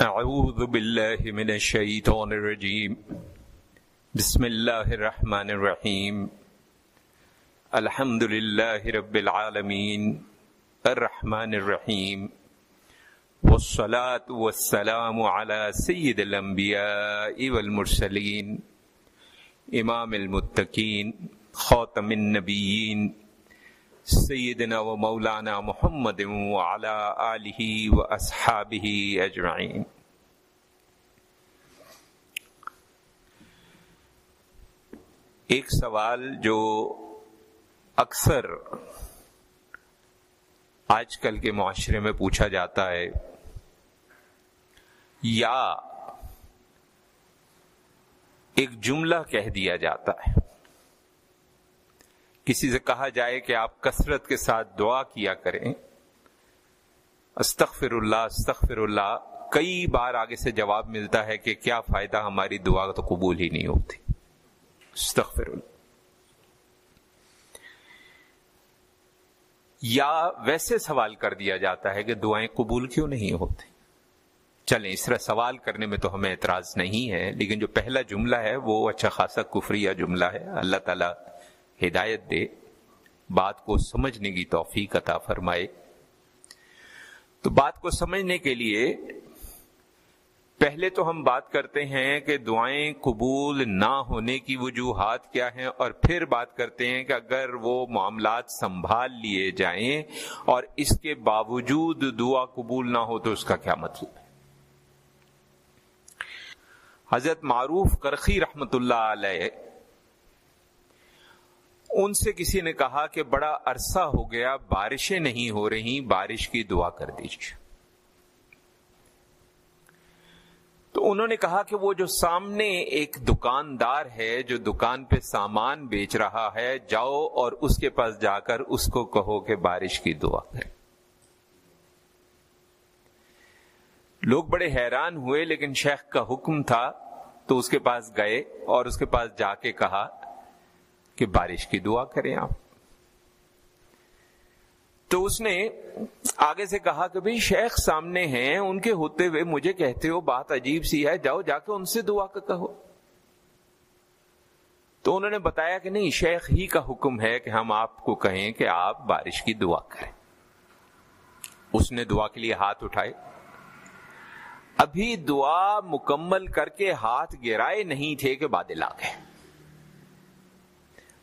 أعوذ بالله من الشيطان الرجيم. بسم الله الرحمن الرحيم. الحمد لله رب العالمين. الرحمن الرحيم. والصلاة والسلام على سيد الأنبياء والمرسلين. إمام المتقين. خاتم النبيين. سیدنا و مولانا محمد وعلى آلہ و اصحابہ اجمعین۔ ایک سوال جو اکثر آج کل کے معاشرے میں پوچھا جاتا ہے، یا ایک جملہ کہہ دیا جاتا ہے؟ کسی سے کہا جائے کہ آپ کثرت کے ساتھ دعا کیا کریں۔ استغفر اللہ استغفر اللہ کئی بار آگے سے جواب ملتا ہے کہ کیا فائدہ ہماری دعا تو قبول ہی نہیں ہوتی۔ استغفر اللہ یا ویسے سوال کر دیا جاتا ہے کہ دعائیں قبول کیوں نہیں ہوتی؟ چلیں، اس طرح سوال کرنے میں تو ہمیں اعتراض نہیں ہے، لیکن جو پہلا جملہ ہے وہ اچھا خاصا کفریہ جملہ ہے۔ اللہ تعالیٰ ہدایت دے، بات کو سمجھنے کی توفیق عطا فرمائے۔ تو بات کو سمجھنے کے لیے پہلے تو ہم بات کرتے ہیں کہ دعائیں قبول نہ ہونے کی وجوہات کیا ہیں، اور پھر بات کرتے ہیں کہ اگر وہ معاملات سنبھال لیے جائیں اور اس کے باوجود دعا قبول نہ ہو تو اس کا کیا مطلب ہے؟ حضرت معروف کرخی رحمت اللہ علیہ ان سے کسی نے کہا کہ بڑا عرصہ ہو گیا بارشیں نہیں ہو رہی، بارش کی دعا کر دیجیے۔ تو انہوں نے کہا کہ وہ جو سامنے ایک دکاندار ہے، جو دکان پہ سامان بیچ رہا ہے، جاؤ اور اس کے پاس جا کر اس کو کہو کہ بارش کی دعا کرے لوگ بڑے حیران ہوئے، لیکن شیخ کا حکم تھا تو اس کے پاس گئے اور اس کے پاس جا کے کہا کہ بارش کی دعا کریں آپ۔ تو اس نے آگے سے کہا کہ بھائی شیخ سامنے ہیں، ان کے ہوتے ہوئے مجھے کہتے ہو، بات عجیب سی ہے، جاؤ جا کے ان سے دعا کا کہو۔ تو انہوں نے بتایا کہ نہیں، شیخ ہی کا حکم ہے کہ ہم آپ کو کہیں کہ آپ بارش کی دعا کریں۔ اس نے دعا کے لیے ہاتھ اٹھائے۔ ابھی دعا مکمل کر کے ہاتھ گرائے نہیں تھے کہ بادل آ گئے۔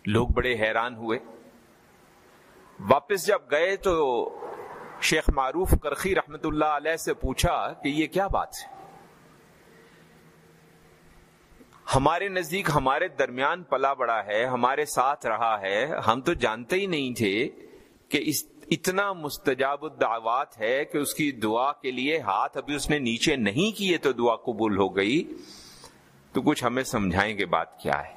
لوگ بڑے حیران ہوئے۔ واپس جب گئے تو شیخ معروف کرخی رحمت اللہ علیہ سے پوچھا کہ یہ کیا بات ہے؟ ہمارے نزدیک ہمارے درمیان پلا بڑا ہے، ہمارے ساتھ رہا ہے۔ ہم تو جانتے ہی نہیں تھے کہ اس، اتنا مستجاب الدعوات ہے کہ اس کی دعا کے لیے ہاتھ ابھی اس نے نیچے نہیں کیے تو دعا قبول ہو گئی۔ تو کچھ ہمیں سمجھائیں گے بات کیا ہے؟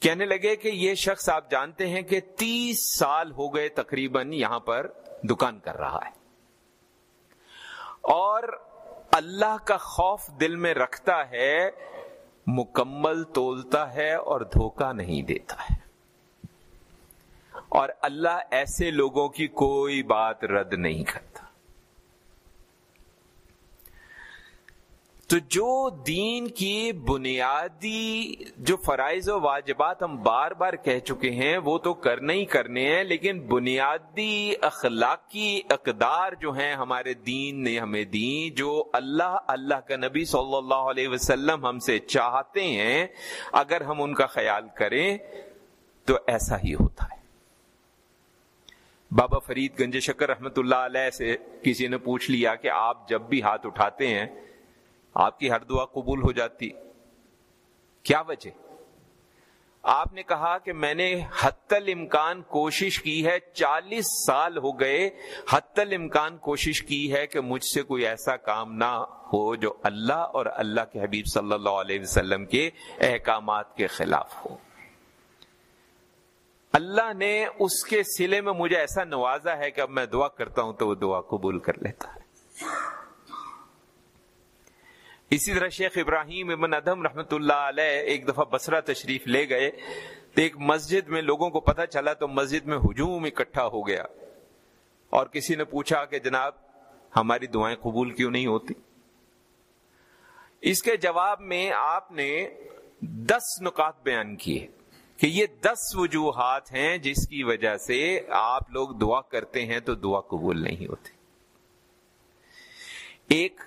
کہنے لگے کہ یہ شخص آپ جانتے ہیں کہ تیس سال ہو گئے تقریباً یہاں پر دکان کر رہا ہے۔ اور اللہ کا خوف دل میں رکھتا ہے، مکمل تولتا ہے اور دھوکہ نہیں دیتا ہے۔ اور اللہ ایسے لوگوں کی کوئی بات رد نہیں کرتا۔ تو جو دین کی بنیادی جو فرائض و واجبات ہم بار بار کہہ چکے ہیں، وہ تو کرنے ہی کرنے ہیں، لیکن بنیادی اخلاقی اقدار جو ہیں ہمارے دین نے ہمیں دی، جو اللہ اللہ کا نبی صلی اللہ علیہ وسلم ہم سے چاہتے ہیں، اگر ہم ان کا خیال کریں تو ایسا ہی ہوتا ہے۔ بابا فرید گنج شکر رحمت اللہ علیہ سے کسی نے پوچھ لیا کہ آپ جب بھی ہاتھ اٹھاتے ہیں آپ کی ہر دعا قبول ہو جاتی۔ کیا وجہ؟ آپ نے کہا کہ میں نے حت الامکان کوشش کی ہے، چالیس سال ہو گئے حت الامکان کوشش کی ہے کہ مجھ سے کوئی ایسا کام نہ ہو جو اللہ اور اللہ کے حبیب صلی اللہ علیہ وسلم کے احکامات کے خلاف ہو۔ اللہ نے اس کے سلے میں مجھے ایسا نوازا ہے کہ اب میں دعا کرتا ہوں تو وہ دعا قبول کر لیتا۔ ہے اسی طرح شیخ ابراہیم ابن ادم رحمت اللہ علیہ ایک دفعہ بسرا تشریف لے گئے تو ایک مسجد میں لوگوں کو پتہ چلا تو مسجد میں ہجوم اکٹھا ہو گیا اور کسی نے پوچھا کہ جناب ہماری دعائیں قبول کیوں نہیں ہوتی؟ اس کے جواب میں آپ نے دس نکات بیان کیے کہ یہ دس وجوہات ہیں جس کی وجہ سے آپ لوگ دعا کرتے ہیں تو دعا قبول نہیں ہوتی۔ ایک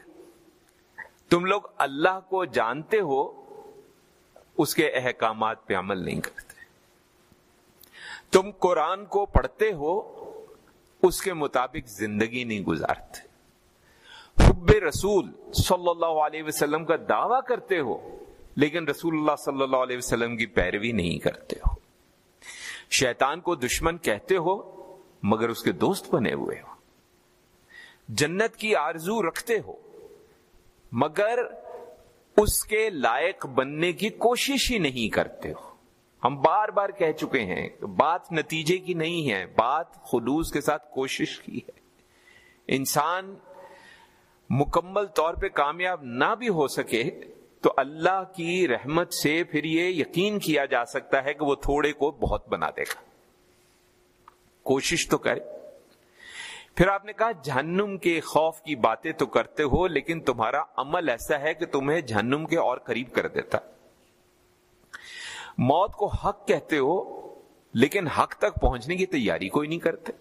تم لوگ اللہ کو جانتے ہو، اس کے احکامات پہ عمل نہیں کرتے۔ تم قرآن کو پڑھتے ہو، اس کے مطابق زندگی نہیں گزارتے۔ حب رسول صلی اللہ علیہ وسلم کا دعویٰ کرتے ہو، لیکن رسول اللہ صلی اللہ علیہ وسلم کی پیروی نہیں کرتے ہو۔ شیطان کو دشمن کہتے ہو، مگر اس کے دوست بنے ہوئے ہو۔ جنت کی آرزو رکھتے ہو مگر اس کے لائق بننے کی کوشش ہی نہیں کرتے ہو۔ ہم بار بار کہہ چکے ہیں، بات نتیجے کی نہیں ہے، بات خلوص کے ساتھ کوشش کی ہے۔ انسان مکمل طور پہ کامیاب نہ بھی ہو سکے تو اللہ کی رحمت سے پھر یہ یقین کیا جا سکتا ہے کہ وہ تھوڑے کو بہت بنا دے گا۔ کوشش تو کرے پھر آپ نے کہا جہنم کے خوف کی باتیں تو کرتے ہو، لیکن تمہارا عمل ایسا ہے کہ تمہیں جہنم کے اور قریب کر دیتا۔ موت کو حق کہتے ہو، لیکن حق تک پہنچنے کی تیاری کوئی نہیں کرتے۔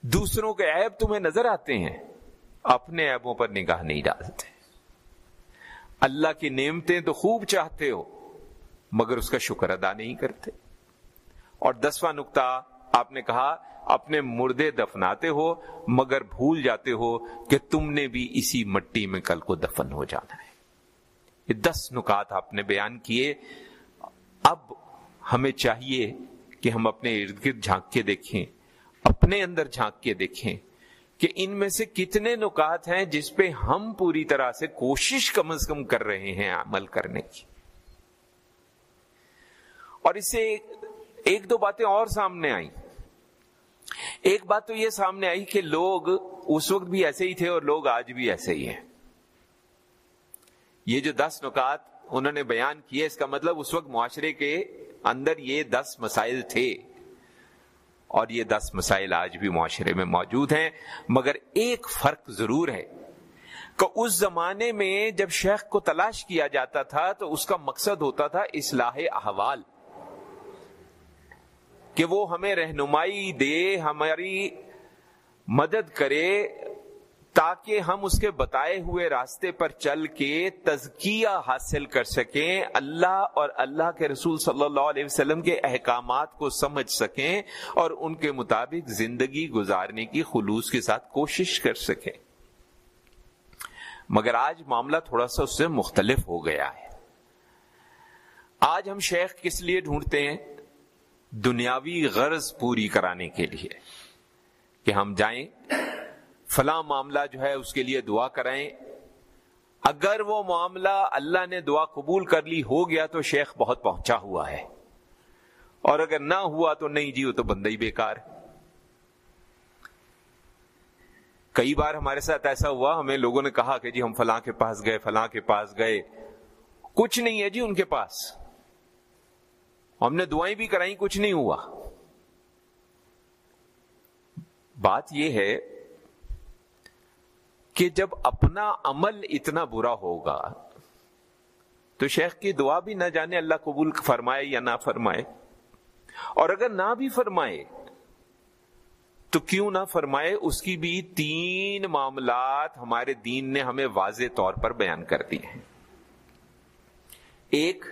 دوسروں کے عیب تمہیں نظر آتے ہیں، اپنے عیبوں پر نگاہ نہیں ڈالتے۔ اللہ کی نعمتیں تو خوب چاہتے ہو، مگر اس کا شکر ادا نہیں کرتے۔ اور دسواں نقطہ آپ نے کہا، اپنے مردے دفناتے ہو، مگر بھول جاتے ہو کہ تم نے بھی اسی مٹی میں کل کو دفن ہو جانا ہے۔ یہ دس نکات آپ نے بیان کیے۔ اب ہمیں چاہیے کہ ہم اپنے ارد گرد جھانک کے دیکھیں، اپنے اندر جھانک کے دیکھیں کہ ان میں سے کتنے نکات ہیں جس پہ ہم پوری طرح سے کوشش کم از کم کر رہے ہیں عمل کرنے کی۔ اور اس سے ایک دو باتیں اور سامنے آئی ایک بات تو یہ سامنے آئی کہ لوگ اس وقت بھی ایسے ہی تھے اور لوگ آج بھی ایسے ہی ہیں۔ یہ جو دس نکات انہوں نے بیان کیے اس کا مطلب اس وقت معاشرے کے اندر یہ دس مسائل تھے۔ اور یہ دس مسائل آج بھی معاشرے میں موجود ہیں۔ مگر ایک فرق ضرور ہے کہ اس زمانے میں جب شیخ کو تلاش کیا جاتا تھا تو اس کا مقصد ہوتا تھا اصلاح احوال۔ کہ وہ ہمیں رہنمائی دے، ہماری مدد کرے، تاکہ ہم اس کے بتائے ہوئے راستے پر چل کے تزکیہ حاصل کر سکیں، اللہ اور اللہ کے رسول صلی اللہ علیہ وسلم کے احکامات کو سمجھ سکیں اور ان کے مطابق زندگی گزارنے کی خلوص کے ساتھ کوشش کر سکیں۔ مگر آج معاملہ تھوڑا سا اس سے مختلف ہو گیا ہے۔ آج ہم شیخ کس لیے ڈھونڈتے ہیں؟ دنیاوی غرض پوری کرانے کے لیے کہ ہم جائیں، فلاں معاملہ جو ہے اس کے لیے دعا کرائیں اگر وہ معاملہ اللہ نے دعا قبول کر لی ہو گیا تو شیخ بہت پہنچا ہوا ہے۔ اور اگر نہ ہوا تو نہیں جی وہ تو بندہ ہی بیکار۔ کئی بار ہمارے ساتھ ایسا ہوا، ہمیں لوگوں نے کہا کہ جی ہم فلاں کے پاس گئے، فلاں کے پاس گئے۔ کچھ نہیں ہے جی ان کے پاس۔ ہم نے دعائیں بھی کرائی، کچھ نہیں ہوا۔ بات یہ ہے کہ جب اپنا عمل اتنا برا ہوگا، تو شیخ کی دعا بھی نہ جانے اللہ قبول فرمائے یا نہ فرمائے۔ اور اگر نہ بھی فرمائے، تو کیوں نہ فرمائے؟ اس کی بھی تین معاملات ہمارے دین نے ہمیں واضح طور پر بیان کر دیے ہیں۔ ایک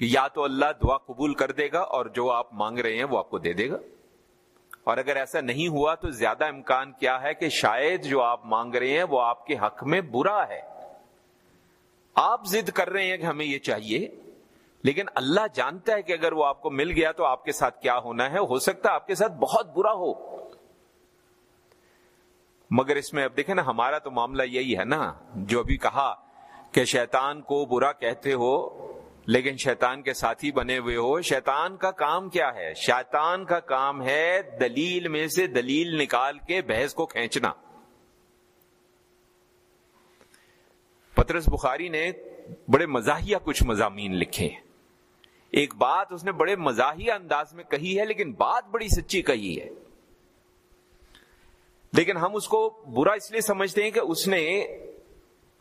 یا تو اللہ دعا قبول کر دے گا اور جو آپ مانگ رہے ہیں وہ آپ کو دے دے گا۔ اور اگر ایسا نہیں ہوا تو زیادہ امکان کیا ہے کہ شاید جو آپ مانگ رہے ہیں وہ آپ کے حق میں برا ہے۔ آپ ضد کر رہے ہیں کہ ہمیں یہ چاہیے، لیکن اللہ جانتا ہے کہ اگر وہ آپ کو مل گیا تو آپ کے ساتھ کیا ہونا ہے۔ ہو سکتا ہے آپ کے ساتھ بہت برا ہو۔ مگر اس میں اب دیکھیں نا، ہمارا تو معاملہ یہی ہے نا۔ جو ابھی کہا کہ شیطان کو برا کہتے ہو لیکن شیطان کے ساتھی بنے ہوئے ہو، شیطان کا کام کیا ہے؟ شیطان کا کام ہے دلیل میں سے دلیل نکال کے بحث کو کھینچنا۔ پترس بخاری نے بڑے مزاحیہ کچھ مضامین لکھے۔ ایک بات اس نے بڑے مزاحیہ انداز میں کہی ہے، لیکن بات بڑی سچی کہی ہے۔ لیکن ہم اس کو برا اس لیے سمجھتے ہیں کہ اس نے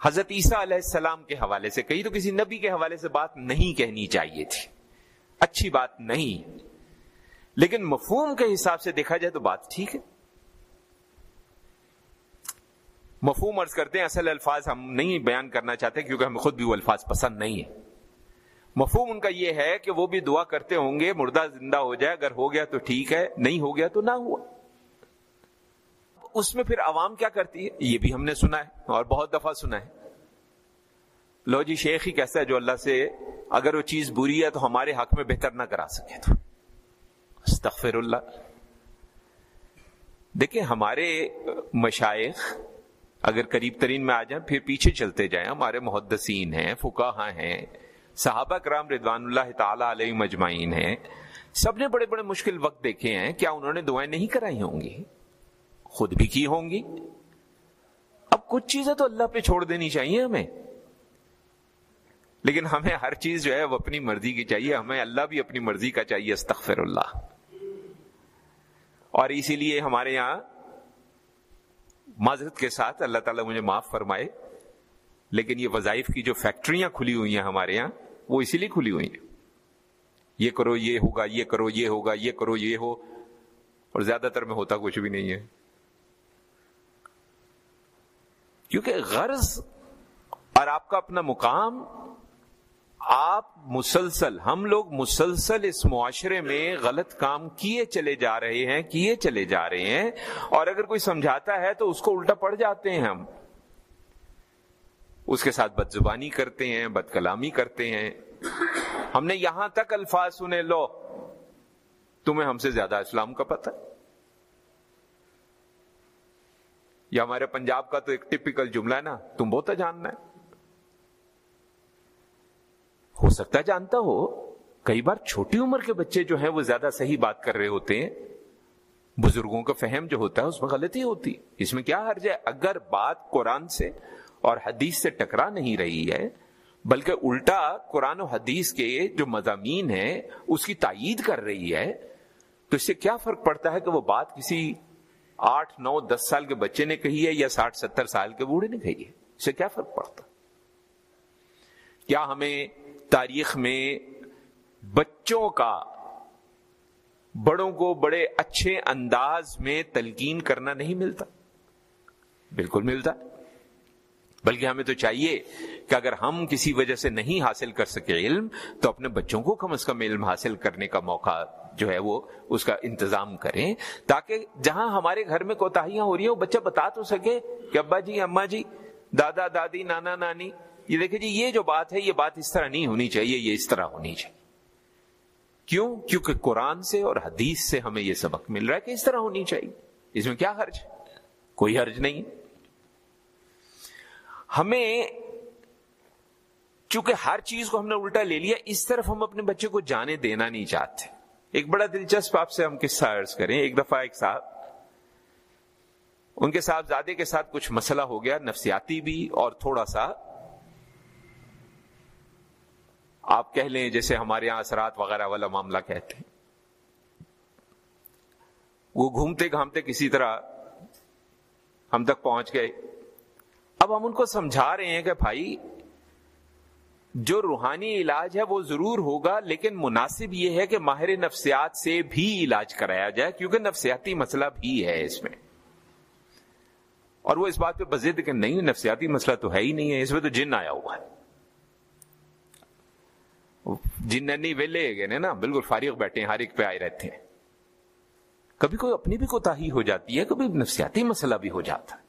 حضرت عیسیٰ علیہ السلام کے حوالے سے کہی تو کسی نبی کے حوالے سے بات نہیں کہنی چاہیے تھی۔ اچھی بات نہیں۔ لیکن مفہوم کے حساب سے دیکھا جائے تو بات ٹھیک ہے۔ مفہوم عرض کرتے ہیں، اصل الفاظ ہم نہیں بیان کرنا چاہتے کیونکہ ہمیں خود بھی وہ الفاظ پسند نہیں ہے مفہوم ان کا یہ ہے کہ وہ بھی دعا کرتے ہوں گے، مردہ زندہ ہو جائے، اگر ہو گیا تو ٹھیک ہے، نہیں ہو گیا تو نہ ہوا۔ اس میں پھر عوام کیا کرتی ہے؟ یہ بھی ہم نے سنا ہے اور بہت دفعہ سنا ہے۔ لو جی شیخ ہی کیسا ہے جو اللہ سے اگر وہ چیز بری ہے تو ہمارے حق میں بہتر نہ کرا سکے تو۔ استغفر اللہ۔ دیکھیں، ہمارے مشائق اگر قریب ترین میں آ جائیں، پھر پیچھے چلتے جائیں۔ ہمارے محدثین ہیں فکاہ ہیں، صحابہ کرام ردوان اللہ تعالی علیہ مجمعین ہیں۔ سب نے بڑے بڑے مشکل وقت دیکھے ہیں۔ کیا انہوں نے دعائیں نہیں کرائی ہوں گی؟ خود بھی کی ہوں گی؟ اب کچھ چیزیں تو اللہ پہ چھوڑ دینی چاہیے ہمیں۔ لیکن ہمیں ہر چیز جو ہے وہ اپنی مرضی کی چاہیے، ہمیں اللہ بھی اپنی مرضی کا چاہیے، استغفر اللہ۔ اور اسی لیے ہمارے یہاں معذرت کے ساتھ اللہ تعالیٰ مجھے معاف فرمائے، لیکن یہ وظائف کی جو فیکٹریاں کھلی ہوئی ہیں ہمارے یہاں، وہ اسی لیے کھلی ہوئی ہیں۔ یہ کرو، یہ ہوگا، یہ کرو، یہ ہوگا، یہ کرو، یہ ہو، اور زیادہ تر میں ہوتا کچھ بھی نہیں ہے۔ کیونکہ غرض اور آپ کا اپنا مقام، آپ مسلسل، ہم لوگ مسلسل اس معاشرے میں غلط کام کیے چلے جا رہے ہیں، کیے چلے جا رہے ہیں، اور اگر کوئی سمجھاتا ہے تو اس کو الٹا پڑ جاتے ہیں ہم۔ اس کے ساتھ بد زبانی کرتے ہیں بد کلامی کرتے ہیں۔ ہم نے یہاں تک الفاظ سنے، لو، تمہیں ہم سے زیادہ اسلام کا پتہ یا ہمارے پنجاب کا تو ایک ٹپیکل جملہ ہے نا، تم بہت جاننا ہے۔ ہو سکتا ہے جانتا ہو، کئی بار چھوٹی عمر کے بچے جو ہیں وہ زیادہ صحیح بات کر رہے ہوتے ہیں۔ بزرگوں کا فہم جو ہوتا ہے، اس میں غلطی ہوتی۔ اس میں کیا حرج ہے؟ اگر بات قرآن سے اور حدیث سے ٹکرا نہیں رہی ہے، بلکہ الٹا قرآن و حدیث کے جو مضامین ہیں، اس کی تائید کر رہی ہے، تو اس سے کیا فرق پڑتا ہے کہ وہ بات کسی آٹھ، نو، دس سال کے بچے نے کہی ہے یا ساٹھ، ستر سال کے بوڑھے نے کہی ہے، اس سے کیا فرق پڑتا؟ کیا ہمیں تاریخ میں بچوں کا، بڑوں کو بڑے اچھے انداز میں تلقین کرنا نہیں ملتا؟ بالکل ملتا۔ بلکہ ہمیں تو چاہیے کہ اگر ہم کسی وجہ سے نہیں حاصل کر سکے علم، تو اپنے بچوں کو کم از کم علم حاصل کرنے کا موقع جو ہے وہ اس کا انتظام کریں، تاکہ جہاں ہمارے گھر میں کوتاہیاں ہو رہی ہیں، وہ بچہ بتا تو سکے کہ ابا جی اما جی دادا، دادی، نانا، نانی، یہ دیکھیں جی یہ جو بات ہے، یہ بات اس طرح نہیں ہونی چاہیے، یہ اس طرح ہونی چاہیے۔ کیوں؟ کیونکہ قرآن سے اور حدیث سے ہمیں یہ سبق مل رہا ہے کہ اس طرح ہونی چاہیے۔ اس میں کیا حرج؟ کوئی حرج نہیں۔ ہمیں چونکہ ہر چیز کو ہم نے الٹا لے لیا، اس طرف ہم اپنے بچے کو جانے دینا نہیں چاہتے۔ ایک بڑا دلچسپ آپ سے ہم قصہ عرض کریں۔ ایک دفعہ ایک صاحب، ان کے صاحبزادے کے ساتھ کچھ مسئلہ ہو گیا، نفسیاتی بھی اور تھوڑا سا آپ کہہ لیں جیسے ہمارے یہاں اثرات وغیرہ والا معاملہ کہتے ہیں۔ وہ گھومتے گھامتے کسی طرح ہم تک پہنچ گئے۔ اب ہم ان کو سمجھا رہے ہیں کہ بھائی، جو روحانی علاج ہے وہ ضرور ہوگا، لیکن مناسب یہ ہے کہ ماہر نفسیات سے بھی علاج کرایا جائے، کیونکہ نفسیاتی مسئلہ بھی ہے اس میں۔ اور وہ اس بات پہ بزد کہ نہیں، نفسیاتی مسئلہ تو ہے ہی نہیں ہے، اس میں تو جن آیا ہوا ہے۔ جن نہیں ویلے گئے نا، بالکل فارغ بیٹھے ہیں، ہر ایک پہ آئے رہتے ہیں۔ کبھی کوئی اپنی بھی کوتا ہو جاتی ہے، کبھی نفسیاتی مسئلہ بھی ہو جاتا ہے۔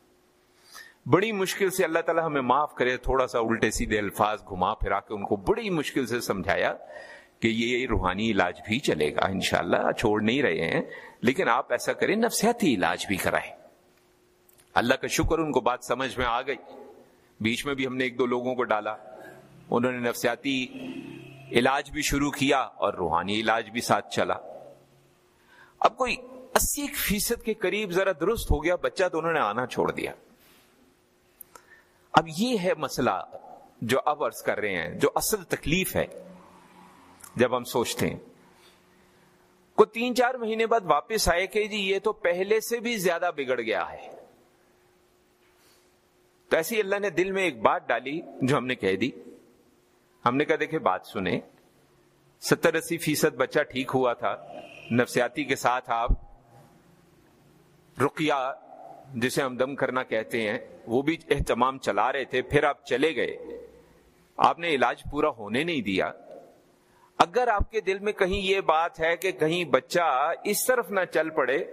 بڑی مشکل سے اللہ تعالیٰ ہمیں معاف کرے، تھوڑا سا الٹے سیدھے الفاظ گھما پھرا کے ان کو بڑی مشکل سے سمجھایا کہ یہ روحانی علاج بھی چلے گا، انشاءاللہ چھوڑ نہیں رہے ہیں، لیکن آپ ایسا کریں، نفسیاتی علاج بھی کرائیں۔ اللہ کا شکر ان کو بات سمجھ میں آ گئی۔ بیچ میں بھی ہم نے ایک دو لوگوں کو ڈالا۔ انہوں نے نفسیاتی علاج بھی شروع کیا اور روحانی علاج بھی ساتھ چلا۔ اب کوئی اسی فیصد کے قریب ذرا درست ہو گیا، بچہ تو انہوں نے آنا چھوڑ دیا۔ اب یہ ہے مسئلہ جو اب عرض کر رہے ہیں، جو اصل تکلیف ہے، جب ہم سوچتے ہیں۔ کو تین چار مہینے بعد واپس آئے کہ جی یہ تو پہلے سے بھی زیادہ بگڑ گیا ہے۔ تو ایسی اللہ نے دل میں ایک بات ڈالی جو ہم نے کہہ دی۔ ہم نے کہا دیکھے بات سنیں۔ ستر اسی فیصد بچہ ٹھیک ہوا تھا۔ نفسیاتی کے ساتھ آپ رقیہ جسے ہم دم کرنا کہتے ہیں، وہ بھی اہتمام چلا رہے تھے، پھر آپ چلے گئے۔ آپ نے علاج پورا ہونے نہیں دیا۔ اگر آپ کے دل میں کہیں یہ بات ہے کہ کہیں بچہ اس طرف نہ چل پڑے،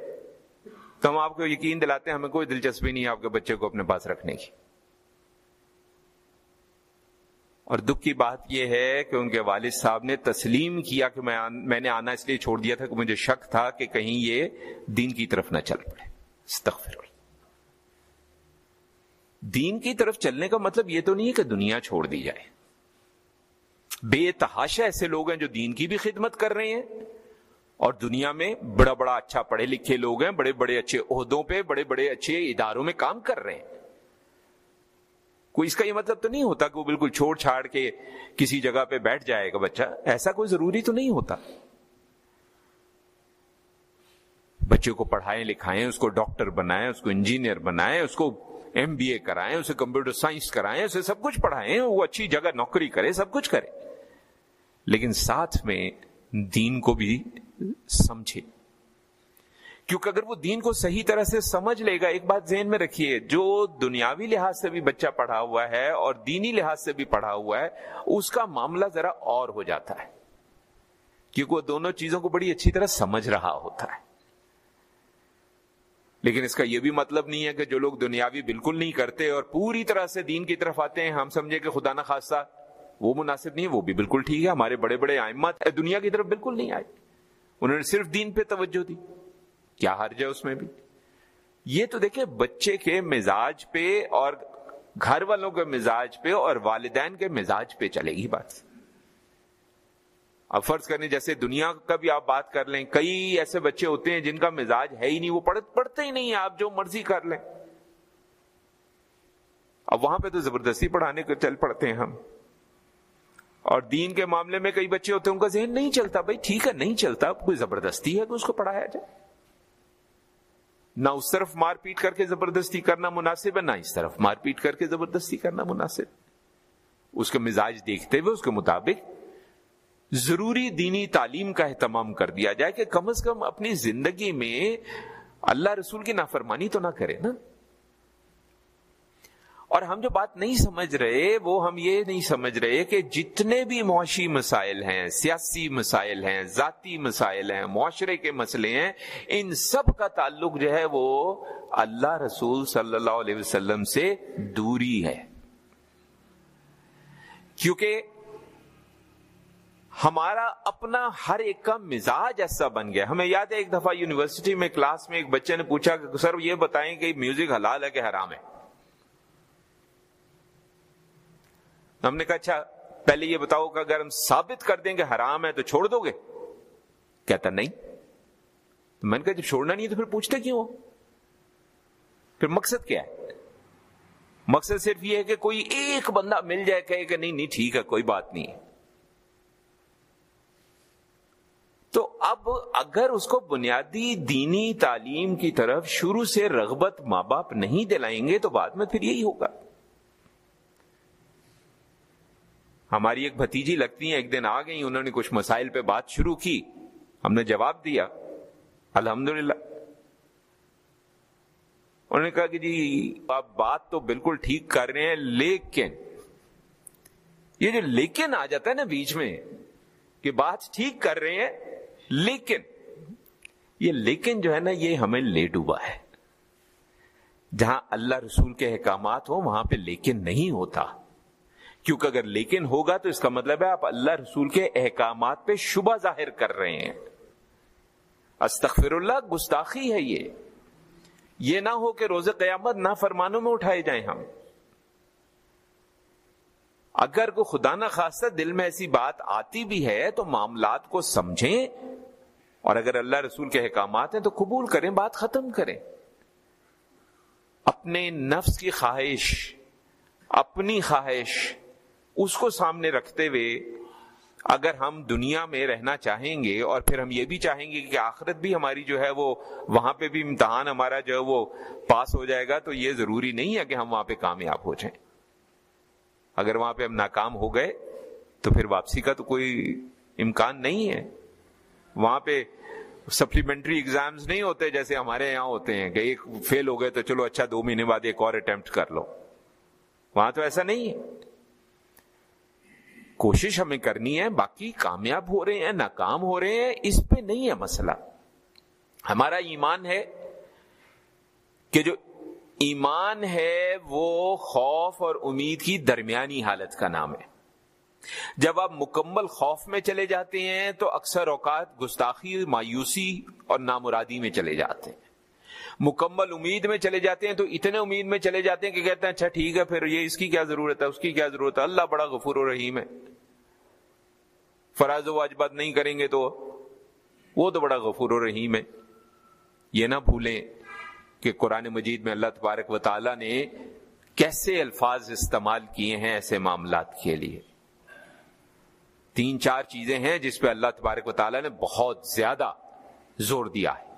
تو ہم آپ کو یقین دلاتے ہیں، ہمیں کوئی دلچسپی نہیں ہے آپ کے بچے کو اپنے پاس رکھنے کی۔ اور دکھ کی بات یہ ہے کہ ان کے والد صاحب نے تسلیم کیا کہ میں میں نے آنا اس لیے چھوڑ دیا تھا کہ مجھے شک تھا کہ کہیں یہ دین کی طرف نہ چل پڑے۔ استغفر دین کی طرف چلنے کا مطلب یہ تو نہیں ہے کہ دنیا چھوڑ دی جائے۔ بے تحاشا ایسے لوگ ہیں جو دین کی بھی خدمت کر رہے ہیں اور دنیا میں بڑا بڑا اچھا پڑھے لکھے لوگ ہیں، بڑے بڑے اچھے عہدوں پہ، بڑے بڑے اچھے اداروں میں کام کر رہے ہیں۔ کوئی اس کا یہ مطلب تو نہیں ہوتا کہ وہ بالکل چھوڑ چھاڑ کے کسی جگہ پہ بیٹھ جائے گا بچہ؟ ایسا کوئی ضروری تو نہیں ہوتا۔ بچے کو پڑھائیں لکھائیں، اس کو ڈاکٹر بنائیں، اس کو انجینئر بنائیں، اس کو ایم بی اے کرائیں، اسے کمپیوٹر سائنس کرائیں، اسے سب کچھ پڑھائیں، وہ اچھی جگہ نوکری کرے، سب کچھ کرے۔ لیکن ساتھ میں دین کو بھی سمجھے۔ کیونکہ اگر وہ دین کو صحیح طرح سے سمجھ لے گا، ایک بات ذہن میں رکھیے، جو دنیاوی لحاظ سے بھی بچہ پڑھا ہوا ہے اور دینی لحاظ سے بھی پڑھا ہوا ہے، اس کا معاملہ ذرا اور ہو جاتا ہے۔ کیونکہ وہ دونوں چیزوں کو بڑی اچھی طرح سمجھ رہا ہوتا ہے۔ لیکن اس کا یہ بھی مطلب نہیں ہے کہ جو لوگ دنیاوی بالکل نہیں کرتے اور پوری طرح سے دین کی طرف آتے ہیں، ہم سمجھے کہ خدا نہ خاصہ وہ مناسب نہیں ہے، وہ بھی بالکل ٹھیک ہے، ہمارے بڑے بڑے آئمات دنیا کی طرف بالکل نہیں آئے۔ انہوں نے صرف دین پہ توجہ دی، کیا حرج ہے اس میں بھی؟ یہ تو دیکھیں، بچے کے مزاج پہ اور گھر والوں کے مزاج پہ اور والدین کے مزاج پہ چلے گی بات۔ اب فرض کرنے جیسے دنیا کا بھی آپ بات کر لیں، کئی ایسے بچے ہوتے ہیں جن کا مزاج ہے ہی نہیں، وہ پڑھتے ہی نہیں آپ جو مرضی کر لیں۔ اب وہاں پہ تو زبردستی پڑھانے کو چل پڑتے ہیں ہم۔ اور دین کے معاملے میں کئی بچے ہوتے ہیں، ان کا ذہن نہیں چلتا، بھائی ٹھیک ہے، نہیں چلتا کوئی زبردستی ہے کہ اس کو پڑھایا جائے۔ نہ اس طرف مار پیٹ کر کے زبردستی کرنا مناسب ہے، نہ اس طرف مار پیٹ کر کے زبردستی کرنا مناسب۔ اس کے مزاج دیکھتے ہوئے، اس کے مطابق ضروری دینی تعلیم کا اہتمام کر دیا جائے کہ کم از کم اپنی زندگی میں اللہ رسول کی نافرمانی تو نہ کرے نا۔ اور ہم جو بات نہیں سمجھ رہے، وہ ہم یہ نہیں سمجھ رہے کہ جتنے بھی معاشی مسائل ہیں، سیاسی مسائل ہیں، ذاتی مسائل ہیں، معاشرے کے مسئلے ہیں، ان سب کا تعلق جو ہے وہ اللہ رسول صلی اللہ علیہ وسلم سے دوری ہے۔ کیونکہ ہمارا اپنا ہر ایک کا مزاج ایسا بن گیا ہمیں یاد ہے ایک دفعہ یونیورسٹی میں کلاس میں ایک بچے نے پوچھا کہ سر یہ بتائیں کہ میوزک حلال ہے کہ حرام ہے؟ ہم نے کہا اچھا پہلے یہ بتاؤ کہ اگر ہم ثابت کر دیں کہ حرام ہے تو چھوڑ دو گے؟ کہتا، نہیں۔ تو میں نے کہا، جب چھوڑنا نہیں ہے تو پھر پوچھتے کیوں پھر مقصد کیا ہے؟ مقصد صرف یہ ہے کہ کوئی ایک بندہ مل جائے، کہے کہ نہیں نہیں، ٹھیک ہے، کوئی بات نہیں۔ تو اب اگر اس کو بنیادی دینی تعلیم کی طرف شروع سے رغبت ماں باپ نہیں دلائیں گے تو بعد میں پھر یہی ہوگا۔ ہماری ایک بھتیجی لگتی ہیں، ایک دن آ گئی انہوں نے کچھ مسائل پہ بات شروع کی۔ ہم نے جواب دیا الحمد انہوں نے کہا کہ جی آپ بات تو بالکل ٹھیک کر رہے ہیں، لیکن یہ جو لیکن آ جاتا ہے نا بیچ میں، کہ بات ٹھیک کر رہے ہیں، لیکن یہ لیکن جو ہے نا یہ ہمیں لے ڈوبا ہے۔ جہاں اللہ رسول کے احکامات ہو وہاں پہ لیکن نہیں ہوتا۔ کیونکہ اگر لیکن ہوگا تو اس کا مطلب ہے آپ اللہ رسول کے احکامات پہ شبہ ظاہر کر رہے ہیں۔ استغفر اللہ گستاخی ہے یہ۔ یہ نہ ہو کہ روز قیامت نہ فرمانوں میں اٹھائے جائیں ہم۔ اگر کو خدا نہ خاصہ دل میں ایسی بات آتی بھی ہے تو معاملات کو سمجھیں۔ اور اگر اللہ رسول کے احکامات ہیں تو قبول کریں، بات ختم کریں۔ اپنے نفس کی خواہش، اپنی خواہش، اس کو سامنے رکھتے ہوئے اگر ہم دنیا میں رہنا چاہیں گے اور پھر ہم یہ بھی چاہیں گے کہ آخرت بھی ہماری جو ہے وہ وہاں پہ بھی امتحان ہمارا جو ہے وہ پاس ہو جائے گا تو یہ ضروری نہیں ہے کہ ہم وہاں پہ کامیاب ہو جائیں۔ اگر وہاں پہ ہم ناکام ہو گئے تو پھر واپسی کا تو کوئی امکان نہیں ہے۔ وہاں پہ سپلیمنٹری ایگزامز نہیں ہوتے جیسے ہمارے یہاں ہوتے ہیں کہ ایک فیل ہو گئے تو چلو اچھا دو مہینے بعد ایک اور اٹمپٹ کر لو۔ وہاں تو ایسا نہیں ہے۔ کوشش ہمیں کرنی ہے، باقی کامیاب ہو رہے ہیں، ناکام ہو رہے ہیں، اس پہ نہیں ہے مسئلہ۔ ہمارا ایمان ہے کہ جو ایمان ہے وہ خوف اور امید کی درمیانی حالت کا نام ہے۔ جب آپ مکمل خوف میں چلے جاتے ہیں تو اکثر اوقات گستاخی، مایوسی اور نامرادی میں چلے جاتے ہیں۔ مکمل امید میں چلے جاتے ہیں تو اتنے امید میں چلے جاتے ہیں کہ کہتے ہیں اچھا ٹھیک ہے، پھر یہ اس کی کیا ضرورت ہے؟ اس کی کیا ضرورت ہے؟ اللہ بڑا غفور و رحیم ہے۔ فراز و واجبات نہیں کریں گے تو وہ تو بڑا غفور و رحیم ہے۔ یہ نہ بھولیں کہ قرآن مجید میں اللہ تبارک و تعالی نے کیسے الفاظ استعمال کیے ہیں ایسے معاملات کے لیے۔ تین چار چیزیں ہیں جس پہ اللہ تبارک و تعالیٰ نے بہت زیادہ زور دیا ہے۔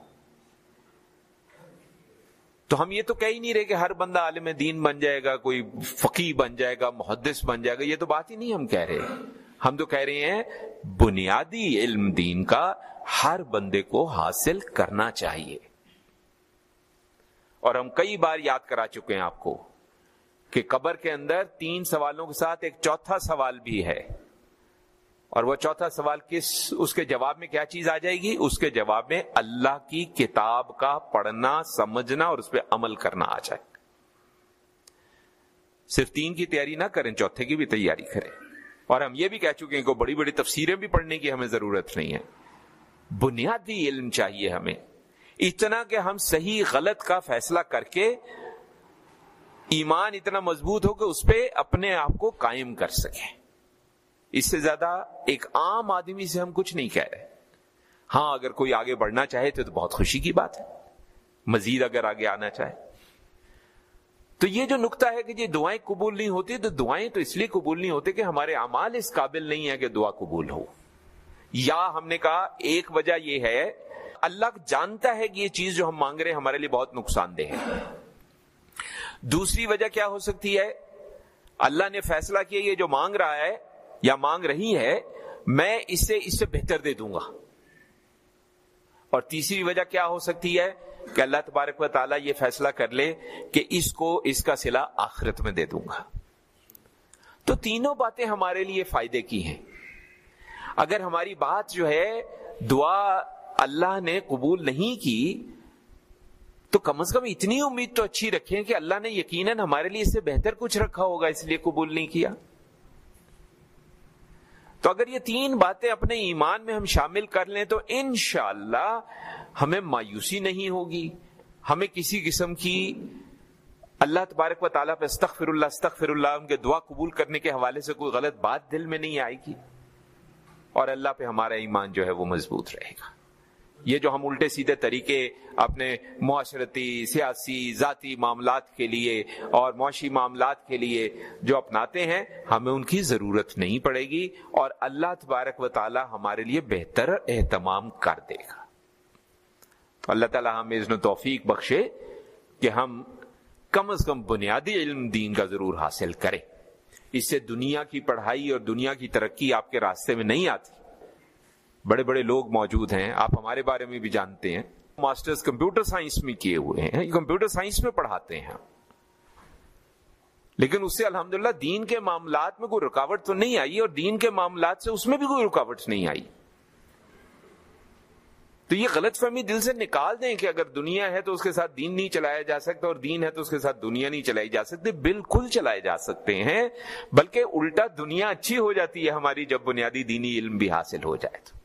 تو ہم یہ تو کہہ ہی نہیں رہے کہ ہر بندہ عالم دین بن جائے گا، کوئی فقی بن جائے گا، محدث بن جائے گا، یہ تو بات ہی نہیں ہم کہہ رہے۔ ہم تو کہہ رہے ہیں بنیادی علم دین کا ہر بندے کو حاصل کرنا چاہیے۔ اور ہم کئی بار یاد کرا چکے ہیں آپ کو کہ قبر کے اندر تین سوالوں کے ساتھ ایک چوتھا سوال بھی ہے۔ اور وہ چوتھا سوال، کس، اس کے جواب میں کیا چیز آ جائے گی؟ اس کے جواب میں اللہ کی کتاب کا پڑھنا، سمجھنا اور اس پہ عمل کرنا آ جائے۔ صرف تین کی تیاری نہ کریں، چوتھے کی بھی تیاری کریں۔ اور ہم یہ بھی کہہ چکے ہیں کہ بڑی بڑی تفسیریں بھی پڑھنے کی ہمیں ضرورت نہیں ہے۔ بنیادی علم چاہیے ہمیں۔ اتنا کہ ہم صحیح غلط کا فیصلہ کر کے ایمان اتنا مضبوط ہو کہ اس پہ اپنے آپ کو قائم کر سکیں۔ اس سے زیادہ ایک عام آدمی سے ہم کچھ نہیں کہہ رہے ہاں اگر کوئی آگے بڑھنا چاہے تو بہت خوشی کی بات ہے۔ مزید اگر آگے آنا چاہے۔ تو یہ جو نقطہ ہے کہ یہ دعائیں قبول نہیں ہوتی، تو دعائیں تو اس لیے قبول نہیں ہوتی کہ ہمارے اعمال اس قابل نہیں ہے کہ دعا قبول ہو۔ یا ہم نے کہا، ایک وجہ یہ ہے، اللہ جانتا ہے کہ یہ چیز جو ہم مانگ رہے ہیں ہمارے لیے بہت نقصان دہ ہے۔ دوسری وجہ کیا ہو سکتی ہے؟ اللہ نے فیصلہ کیا، یہ جو مانگ رہا ہے یا مانگ رہی ہے، میں اسے، اس سے بہتر دے دوں گا۔ اور تیسری وجہ کیا ہو سکتی ہے کہ اللہ تبارک و تعالیٰ یہ فیصلہ کر لے کہ اس کو اس کا سلا آخرت میں دے دوں گا۔ تو تینوں باتیں ہمارے لیے فائدے کی ہیں۔ اگر ہماری بات جو ہے دعا اللہ نے قبول نہیں کی، تو کم از کم اتنی امید تو اچھی رکھیں کہ اللہ نے یقیناً ہمارے لیے اس سے بہتر کچھ رکھا ہوگا، اس لیے قبول نہیں کیا۔ تو اگر یہ تین باتیں اپنے ایمان میں ہم شامل کر لیں تو انشاءاللہ ہمیں مایوسی نہیں ہوگی۔ ہمیں کسی قسم کی اللہ تبارک و تعالیٰ پہ استغفر اللہ استغفر اللہ ان کے دعا قبول کرنے کے حوالے سے کوئی غلط بات دل میں نہیں آئے گی۔ اور اللہ پہ ہمارا ایمان جو ہے وہ مضبوط رہے گا۔ یہ جو ہم الٹے سیدھے طریقے اپنے معاشرتی، سیاسی، ذاتی معاملات کے لیے اور معاشی معاملات کے لیے جو اپناتے ہیں، ہمیں ان کی ضرورت نہیں پڑے گی اور اللہ تبارک و تعالی ہمارے لیے بہتر اہتمام کر دے گا۔ تو اللہ تعالیٰ ہمیں ازن توفیق بخشے کہ ہم کم از کم بنیادی علم دین کا ضرور حاصل کریں۔ اس سے دنیا کی پڑھائی اور دنیا کی ترقی آپ کے راستے میں نہیں آتی۔ بڑے بڑے لوگ موجود ہیں، آپ ہمارے بارے میں بھی جانتے ہیں۔ ماسٹرز کمپیوٹر سائنس میں کیے ہوئے ہیں کمپیوٹر سائنس میں پڑھاتے ہیں۔ لیکن اس سے الحمدللہ دین کے معاملات میں کوئی رکاوٹ تو نہیں آئی اور دین کے معاملات سے اس میں بھی کوئی رکاوٹ نہیں آئی۔ تو یہ غلط فہمی دل سے نکال دیں کہ اگر دنیا ہے تو اس کے ساتھ دین نہیں چلایا جا سکتا اور دین ہے تو اس کے ساتھ دنیا نہیں چلائی جا سکتی۔ بالکل چلائے جا سکتے ہیں، بلکہ الٹا دنیا اچھی ہو جاتی ہے ہماری جب بنیادی دینی علم بھی حاصل ہو جائے تو۔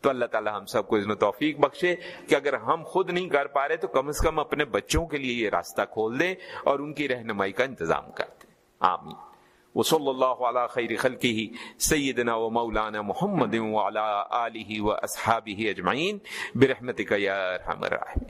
تو اللہ تعالی ہم سب کو اذن توفیق بخشے کہ اگر ہم خود نہیں کر پا رہے تو کم از کم اپنے بچوں کے لیے یہ راستہ کھول دیں اور ان کی رہنمائی کا انتظام کر دیں۔ آمین۔ وصلی اللہ علی خیر خلقہ، سیدنا و مولانا محمد وعلی آلہ و اصحابہ اجمعین، برحمتک یا ارحم الراحمین۔